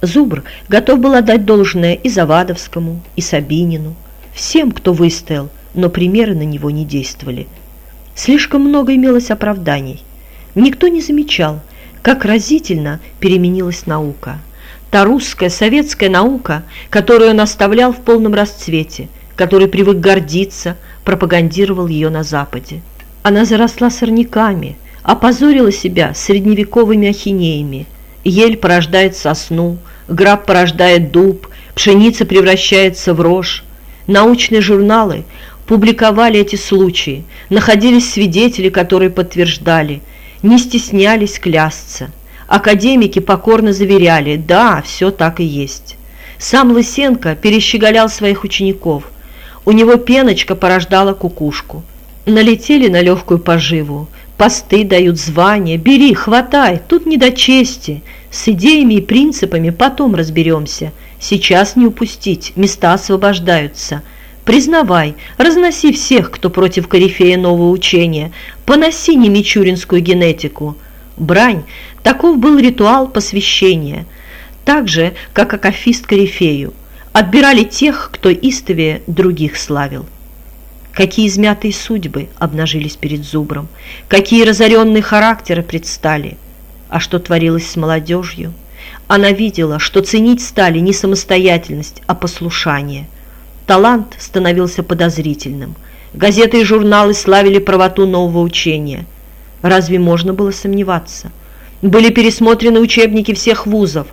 Зубр готов был отдать должное и Завадовскому, и Сабинину, всем, кто выстоял, но примеры на него не действовали. Слишком много имелось оправданий. Никто не замечал, как разительно переменилась наука. Та русская, советская наука, которую он оставлял в полном расцвете, который привык гордиться, пропагандировал ее на Западе. Она заросла сорняками, опозорила себя средневековыми ахинеями. Ель порождает сосну, граб порождает дуб, пшеница превращается в рожь. Научные журналы публиковали эти случаи, находились свидетели, которые подтверждали, не стеснялись клясться. Академики покорно заверяли, да, все так и есть. Сам Лысенко перещеголял своих учеников. У него пеночка порождала кукушку. Налетели на легкую поживу, посты дают звания, бери, хватай, тут не до чести. С идеями и принципами потом разберемся. Сейчас не упустить, места освобождаются. Признавай, разноси всех, кто против корифея нового учения, поноси немичуринскую генетику. Брань – таков был ритуал посвящения, так же, как акафист корифею. Отбирали тех, кто истовее других славил. Какие измятые судьбы обнажились перед Зубром, какие разоренные характеры предстали – а что творилось с молодежью? Она видела, что ценить стали не самостоятельность, а послушание. Талант становился подозрительным. Газеты и журналы славили правоту нового учения. Разве можно было сомневаться? Были пересмотрены учебники всех вузов.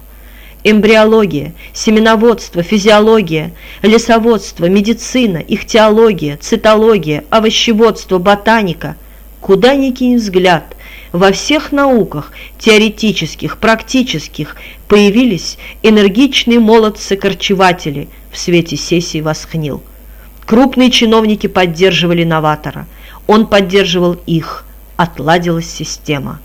Эмбриология, семеноводство, физиология, лесоводство, медицина, ихтиология, цитология, овощеводство, ботаника. Куда ни кинь взгляд, во всех науках, теоретических, практических, появились энергичные молодцы-корчеватели, в свете сессии восхнил. Крупные чиновники поддерживали новатора, он поддерживал их, отладилась система.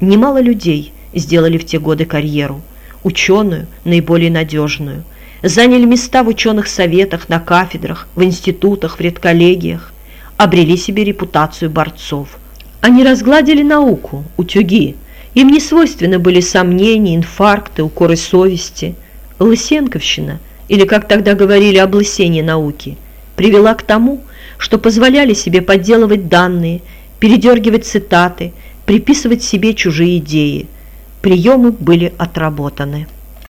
Немало людей сделали в те годы карьеру, ученую, наиболее надежную, заняли места в ученых советах, на кафедрах, в институтах, в редколлегиях, обрели себе репутацию борцов – они разгладили науку, утюги. Им не свойственны были сомнения, инфаркты, укоры совести. Лысенковщина, или, как тогда говорили, облысение науки, привела к тому, что позволяли себе подделывать данные, передергивать цитаты, приписывать себе чужие идеи. Приемы были отработаны.